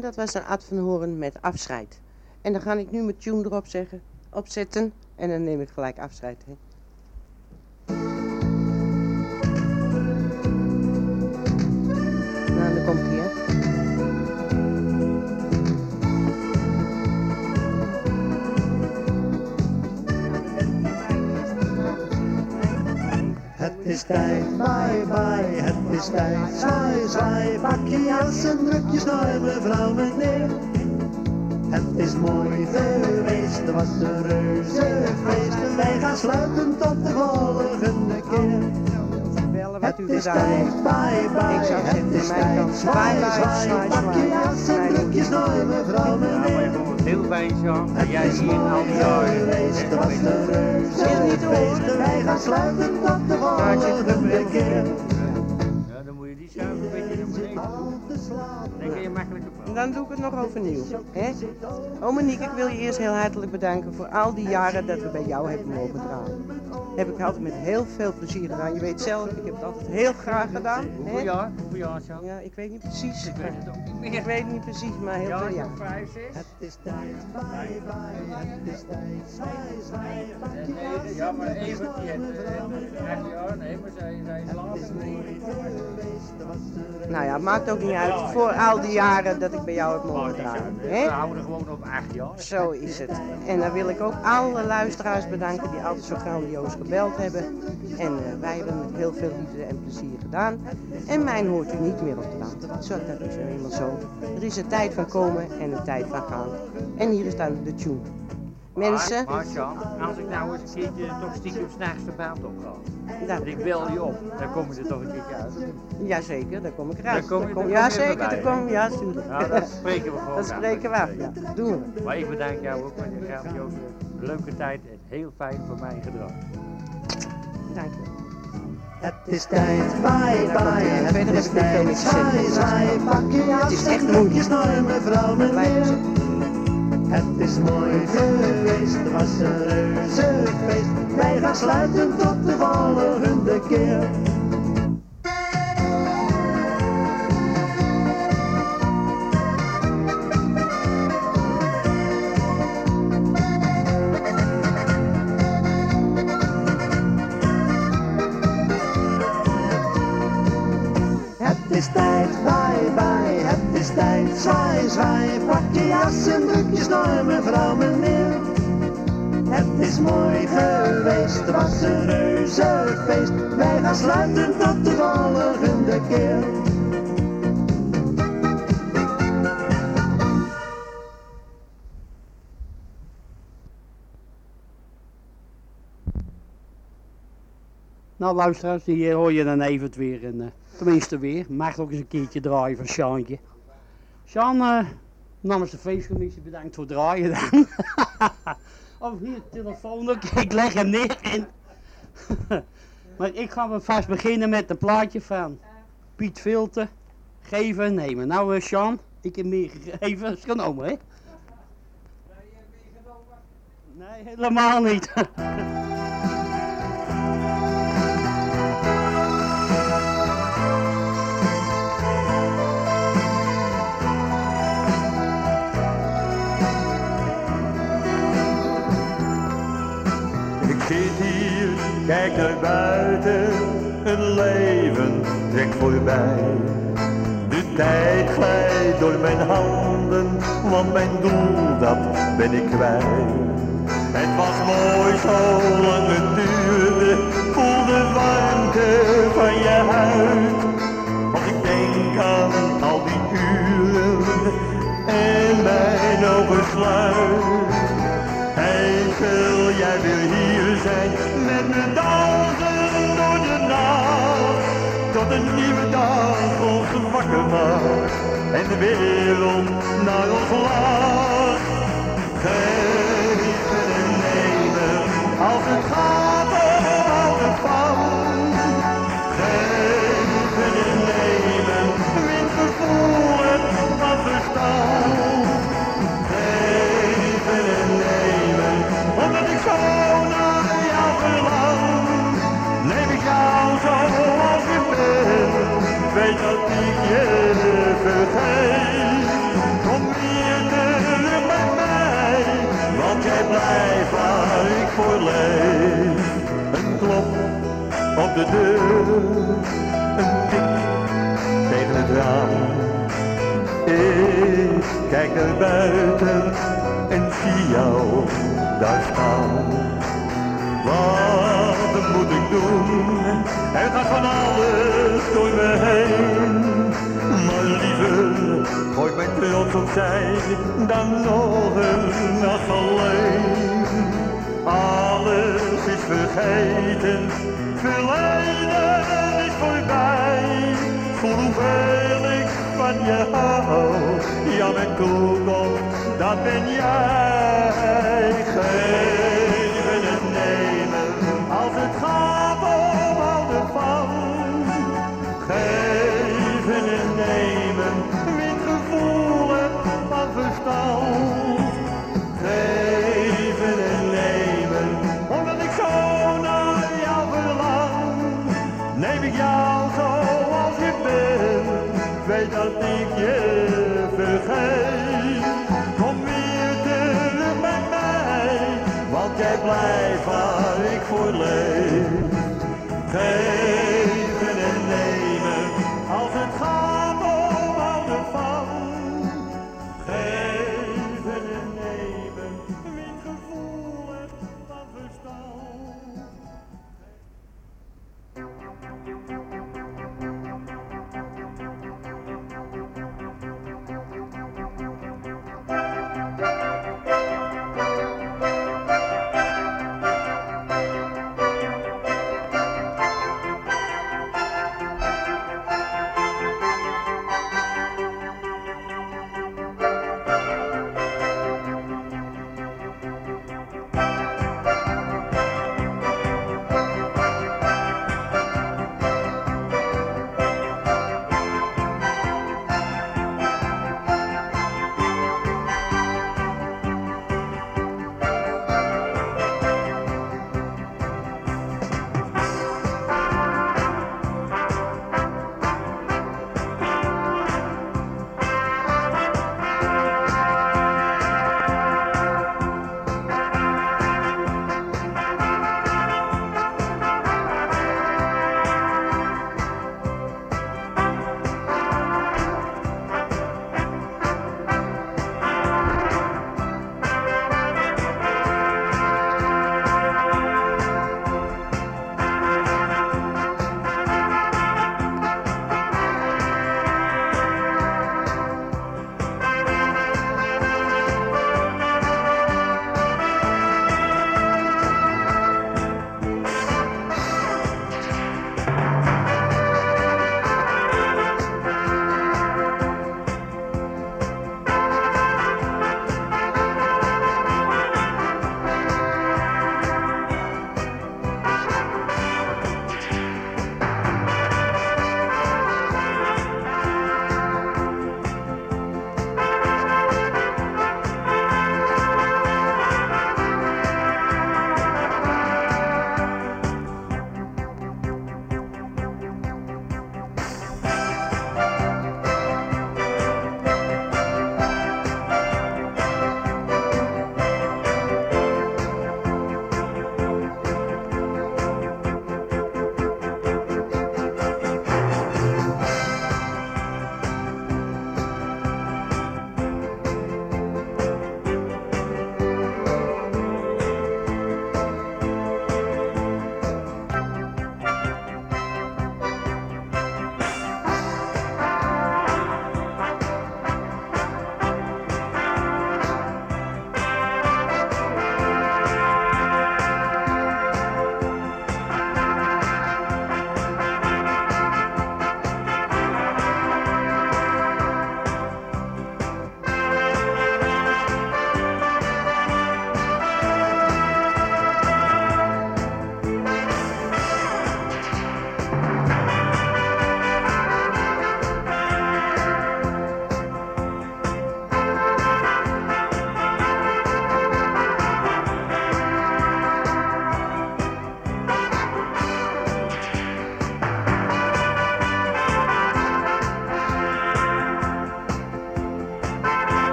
En dat was een Ad van Horen met afscheid. En dan ga ik nu mijn tune erop zeggen, opzetten. En dan neem ik gelijk afscheid. Hè. Is tijd, bye bye, het is tijd, zwaai, zwaai, pak je jas en druk je snor, mevrouw, meneer. Het is mooi geweest, er was een reuze feest. Wij gaan sluiten tot de volgende keer. Bellen wat u Het is gedaan heeft. tijd, bye bye, Ik zou het zeggen, mijn tijd, kant, zwaai, bye bye, zwaai, zwaai, pak je zwaai. jas en druk je snor, mevrouw, meneer. Heel fijn, Jean, dat jij hier al die jaren er was een reuze feest en wij gaan sluiten tot de volgende keer. Ja, dan moet je die schuif een beetje naar beneden doen. Dan kun je makkelijker En dan doe ik het nog overnieuw. Hè? Oh Monique, ik wil je eerst heel hartelijk bedanken voor al die jaren dat we bij jou hebben mogen draaien. Heb ik altijd met heel veel plezier gedaan. Je weet zelf, ik heb het altijd heel graag gedaan. Hoeveel hè? jaar? Hoeveel jaar, Jean? Ja, ik weet niet precies. Ik weet het ook niet meer. Ik weet niet precies, maar heel Ja, veel jaar. vijf, zes? Het is tijd, bye bye, het is tijd, zwaai, zwaai, jas ja, maar even, jaar, nee, maar zij, zij is Nou ja, maakt ook niet uit. Voor al die jaren dat ik bij jou heb mogen draaien. We houden gewoon op acht jaar. Zo is het. En dan wil ik ook alle luisteraars bedanken die altijd zo grandioos gebeld hebben. En eh, wij hebben het met heel veel liefde en plezier gedaan. En mijn hoort u niet meer op de band. Zo, dat is nou eenmaal zo. Er is een tijd van komen en een tijd van gaan. En hier is dan de tune. Mensen, Maar, maar Jean, als ik nou eens een keertje toch stiekem s'nachts de band op ga. Dat- En ik bel je op, dan kom je er toch een keertje uit. jazeker, daar kom ik eruit. Dan kom je- Daar kom ja, zeker, daar kom ja, tuurlijk. Ja, dat spreken we <laughs> gewoon Dat spreken we af, ja. Doen we. Maar ik bedank jou ook, want je hebt je ook een leuke tijd en heel fijn voor mij gedrag. Dank je. Het is tijd, bye bye, het Verder is heb ik niet veel meer te zeggen. pak je Het is jas en echt moeilijk. mevrouw, meneer. Het is mooi geweest, er was een reuze feest. Wij gaan sluiten tot de volgende keer. Tijd, zwaai, zwaai, pak je jas en druk je mevrouw, meneer. Het is mooi geweest, was een reuze feest, wij gaan sluiten tot de volgende keer. Nou luisteraars, hier hoor je dan even weer. En, eh, tenminste weer. Mag ook eens een keertje draaien van Sjaantje. Sjaan, namens de feestcommissie bedankt voor het draaien dan. <laughs> of hier, telefoon ook. <laughs> Ik leg hem neer en... <laughs> maar ik ga weer vast beginnen met een plaatje van Piet Filter. Geven en nemen. Nou uh, ik heb meer gegeven. is genomen hè? Nee, helemaal niet. Kijk naar buiten, een leven trekt voorbij. De tijd glijdt door mijn handen, want mijn doel dat ben ik kwijt. Het was mooi zolang het duurde, voel de warmte van je huid. Als ik denk aan al die uren en mijn ogen sluit. Heikel, jij wil hier zijn, met me dansen door de nacht. Tot een nieuwe dag ons wakker maakt en de wereld naar ons lacht. Geven en nemen, als het gaat Kom weer terug bij mij, want jij blijft waar ik voor leef. Een klop op de deur, een tik tegen het raam. Ik kijk naar buiten en zie jou daar staan. Wat moet ik doen? Er gaat van alles door me heen. Maar liever gooi mijn trots opzij dan nog een nacht alleen. Alles is vergeten, verleden is voorbij. Voel hoeveel ik van je hou, ja mijn toekomst, dat ben jij.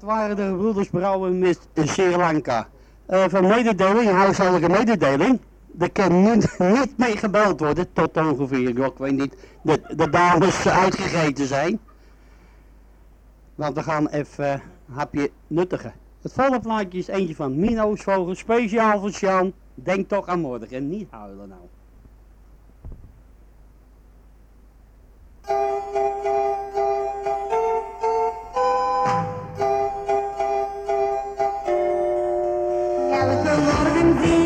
dat waren de broeders Brouwen met Sri Lanka. Eh, van mededeling, huishoudelijke mededeling. Er kan nu <laughs> niet mee gebeld worden tot ongeveer, ik weet niet, dat de, dames uitgegeten zijn. Want we gaan even eh, hapje nuttigen. Het volgende plaatje is eentje van Mino's Vogel, speciaal voor Sjan. Denk toch aan morgen en niet huilen nou. and the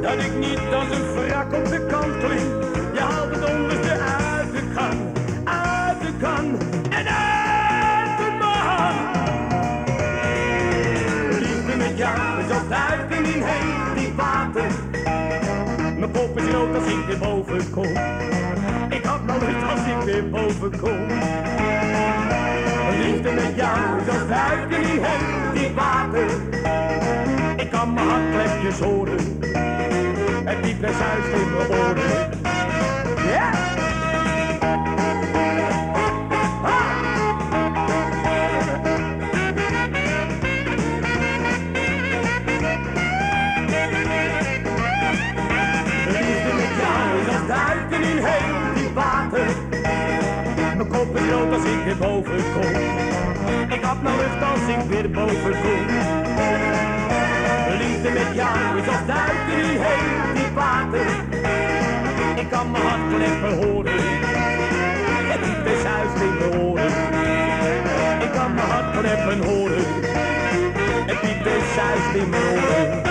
dat ik niet als een wrak op de kant klink. Je haalt het onderste uit de kan, uit de kan en uit de man. Liefde met jou is als duiken in heen die water. Mijn kop is rood als ik weer boven kom. Ik had nog als ik weer boven kom. Liefde met jou is als duiken in heen die water. Ik kan mijn hartklepjes horen, het diepe zuist in mijn oren. Ja! Liefde met jou, dat duiken in heel water. Mijn kop is rood als ik weer boven kom. Ik had nou lucht als ik weer boven kom. Met jou is als duiken in heel diep water. Ik kan mijn hartkleppen horen. Het diepe zuist in mijn oren. Ik kan mijn hartkleppen horen. Het diepe zuist in mijn oren.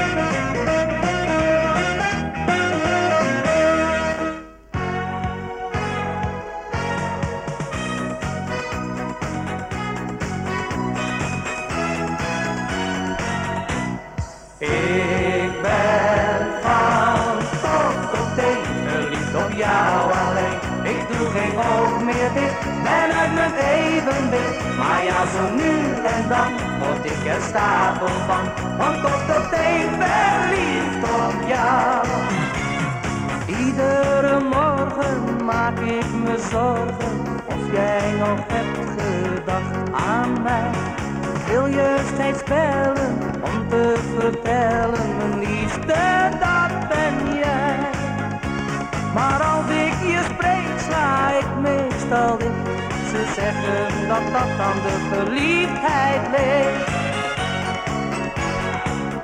Jou. Ik doe geen oog meer dicht, ben uit mijn evenwicht. Maar ja, zo nu en dan word ik er stapel van. Van top tot teen verliefd op jou. Iedere morgen maak ik me zorgen of jij nog hebt gedacht aan mij. Wil je steeds bellen om te vertellen, mijn liefste, dat Ze zeggen dat dat aan de verliefdheid ligt.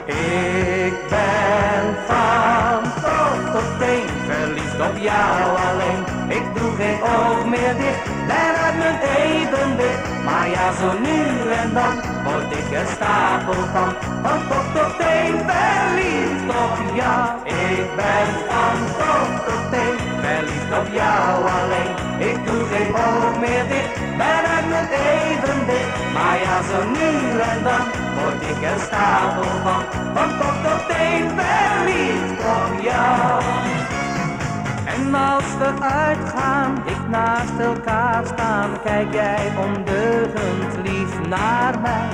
Ik ben van top tot teen verliefd op jou alleen. Ik doe geen oog meer dicht, ben uit mijn evenwicht. Maar ja, zo nu en dan word ik er stapel van. Van top tot teen verliefd op jou. Ik ben van top tot teen verliefd op jou alleen. Ik doe geen oog meer dicht, ben uit mijn evenwicht. Maar ja, zo nu en dan word ik er stapel van. Van top tot teen verliefd op jou. En als we uitgaan, dicht naast elkaar staan, kijk jij ondeugend lief naar mij.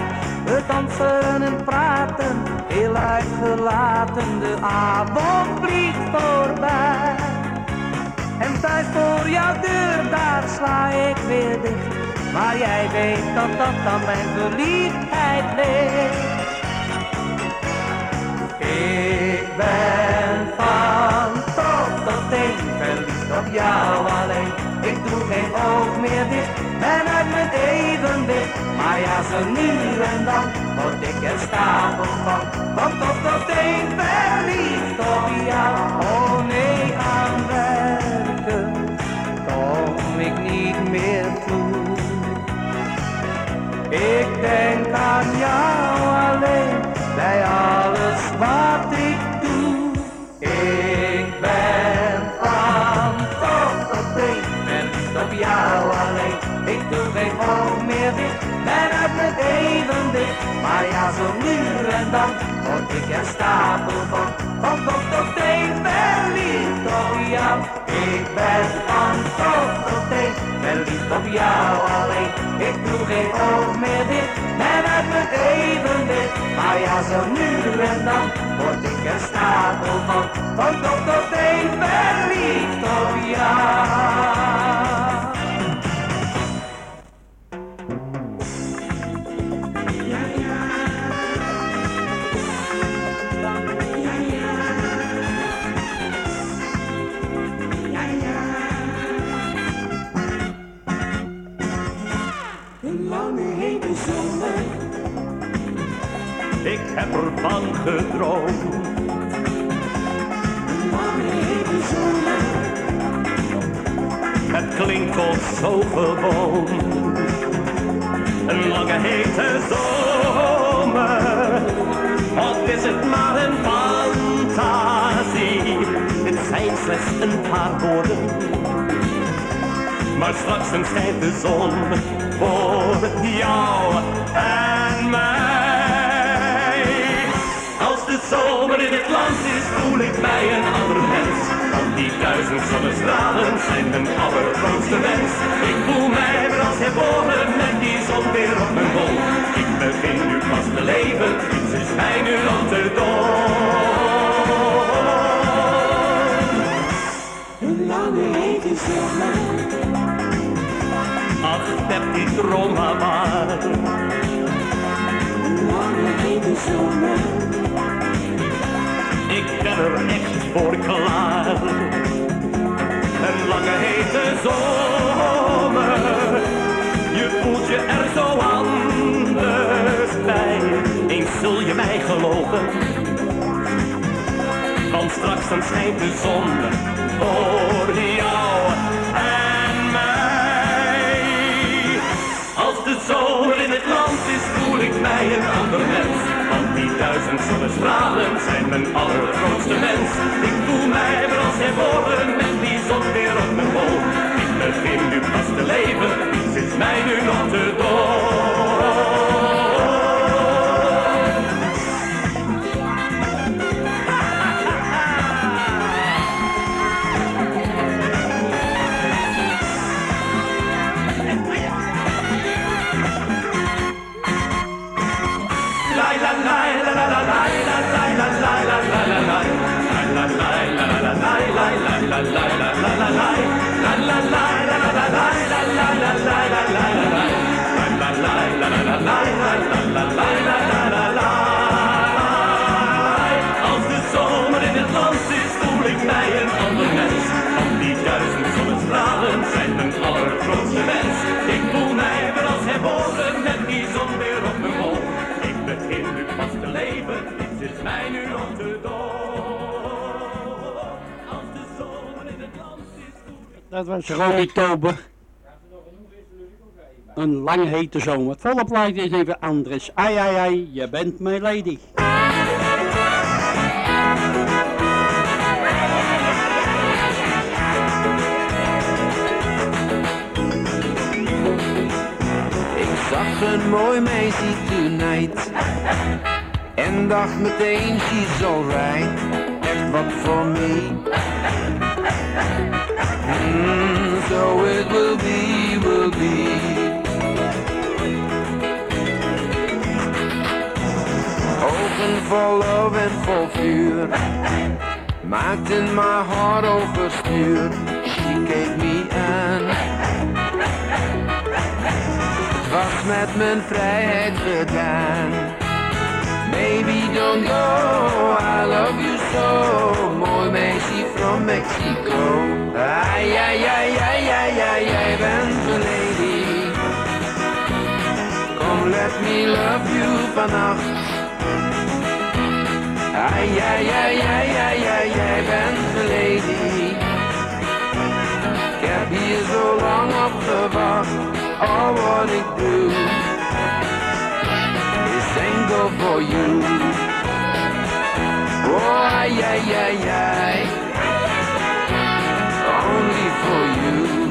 We dansen en praten, heel uitgelaten, de avond vliegt voorbij. En thuis voor ik Maar jij weet dat dat aan mijn verliefdheid ligt. Ik ben van top tot teen verliefd op jou alleen. Ik doe geen oog meer dicht, ben uit mijn evenwicht. Maar ja, zo nu en dan word ik er stapel van. Van top tot teen verliefd op jou. Ik denk aan jou alleen bij alles wat ik doe. Ik ben van tot teen verliefd op jou alleen. Ik doe geen oog meer dicht, ben uit mijn evenwicht. Maar ja, zo nu en dan word ik er stapel van. Van tot teen verliefd Ik ben van tot teen verliefd op jou alleen. Ik doe geen oog meer dicht, ben uit mijn evenwicht. Maar ja, zo nu en dan word ik er stapel van. Van top tot teen verliefd op jou. Ervan gedroomd. Een. Het klinkt ons zo gewoon. Een lange hete zomer. Of is het maar een fantasie? Het zijn slechts een paar woorden. Maar straks dan schijnt de zon voor jou en mij. Land is, voel ik mij een ander mens. Want die duizend zonnestralen zijn mijn allergrootste wens. Ik voel mij herboren met die zon weer op mijn bol. Ik begin nu pas te leven, iets is mij nu al te dol. Een lange hete zomer. Ach, heb die droom maar. Een lange hete zomer. Ik ben er echt voor klaar. Een lange hete zomer. Je voelt je er zo anders bij. Eens zul je mij geloven. Want straks dan schijnt de zon voor jou en mij. Als de zomer in het land is, voel ik mij een ander mens. Duizend zonnestralen zijn mijn allergrootste mens. Ik voel mij als herboren met die zon weer op mijn bol. Ik begin nu pas te leven, is mij nu nog te dol. Dat was Romy Tober. Een lange hete zomer. Volle plaatje is even Andres. Ai ai ai, je bent mijn lady. Ik zag een mooi meisje tonight En dacht meteen she's alright Echt wat voor me Mm, So it will be, will be Ogen vol love en vol vuur Maakten mijn hart overstuur She keek me aan het was met mijn vrijheid gedaan. Baby, don't go, I love you so. Mooi meisje from Mexico. Ai, ai, ai, ai, ai, ai, jij bent mijn lady. Come, let me love you vannacht. Ay, ay, ay, ay, ay, ay, jij bent mijn lady. Ik heb hier zo lang op gewacht, al wat ik doe is enkel voor you. Oh, ay, ay, ay, ay, only for you.